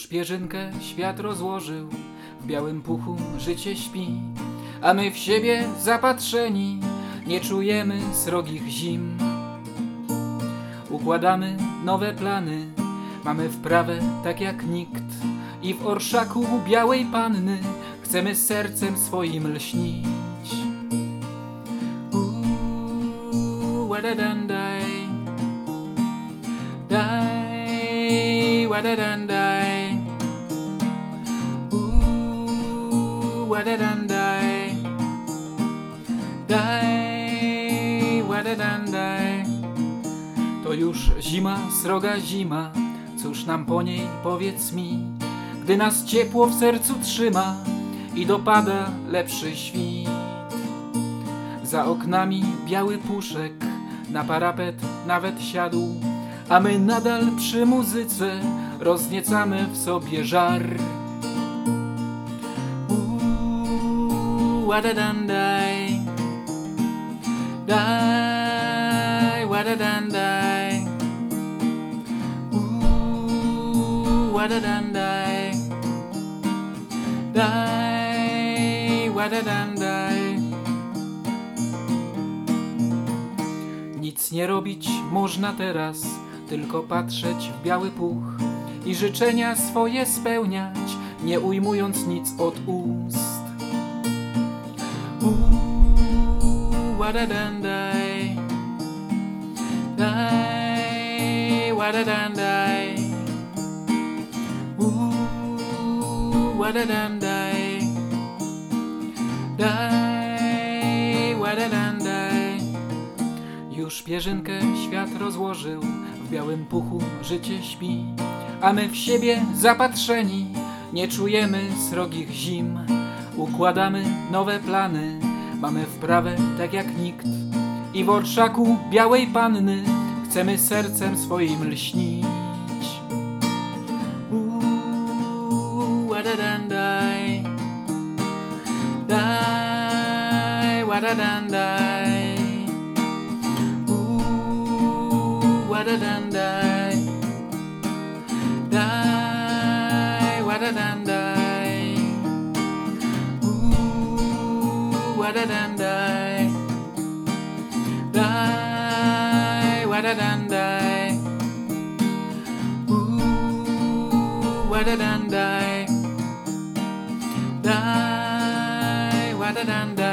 Już pierzynkę świat rozłożył, w białym puchu życie śpi, a my w siebie zapatrzeni nie czujemy srogich zim. Układamy nowe plany, mamy wprawę tak jak nikt i w orszaku białej panny chcemy sercem swoim lśnić. Uuu, wadadandaj, daj, wadadandaj. Uuu, wadadandaj, daj, wadadandaj. To już zima, sroga zima, cóż nam po niej powiedz mi, gdy nas ciepło w sercu trzyma i dopada lepszy świt. Za oknami biały puszek, na parapet nawet siadł, a my nadal przy muzyce rozniecamy w sobie żar. Daj, wadadandaj. Nic nie robić można teraz, tylko patrzeć w biały puch i życzenia swoje spełniać, nie ujmując nic od ust. Uuu, wadadandaj, daj, wadadandaj. Uuu, wadadandaj, daj, wadadandaj. Już pierzynkę świat rozłożył, w białym puchu życie śpi, a my w siebie zapatrzeni nie czujemy srogich zim. Układamy nowe plany, mamy wprawę tak jak nikt i w orszaku białej panny chcemy sercem swoim lśnić. Uuu, wadadandaj, daj, wadadandaj. Uuu, wadadandaj, da dan die. Die, wa die. Ooh, die. Die, die.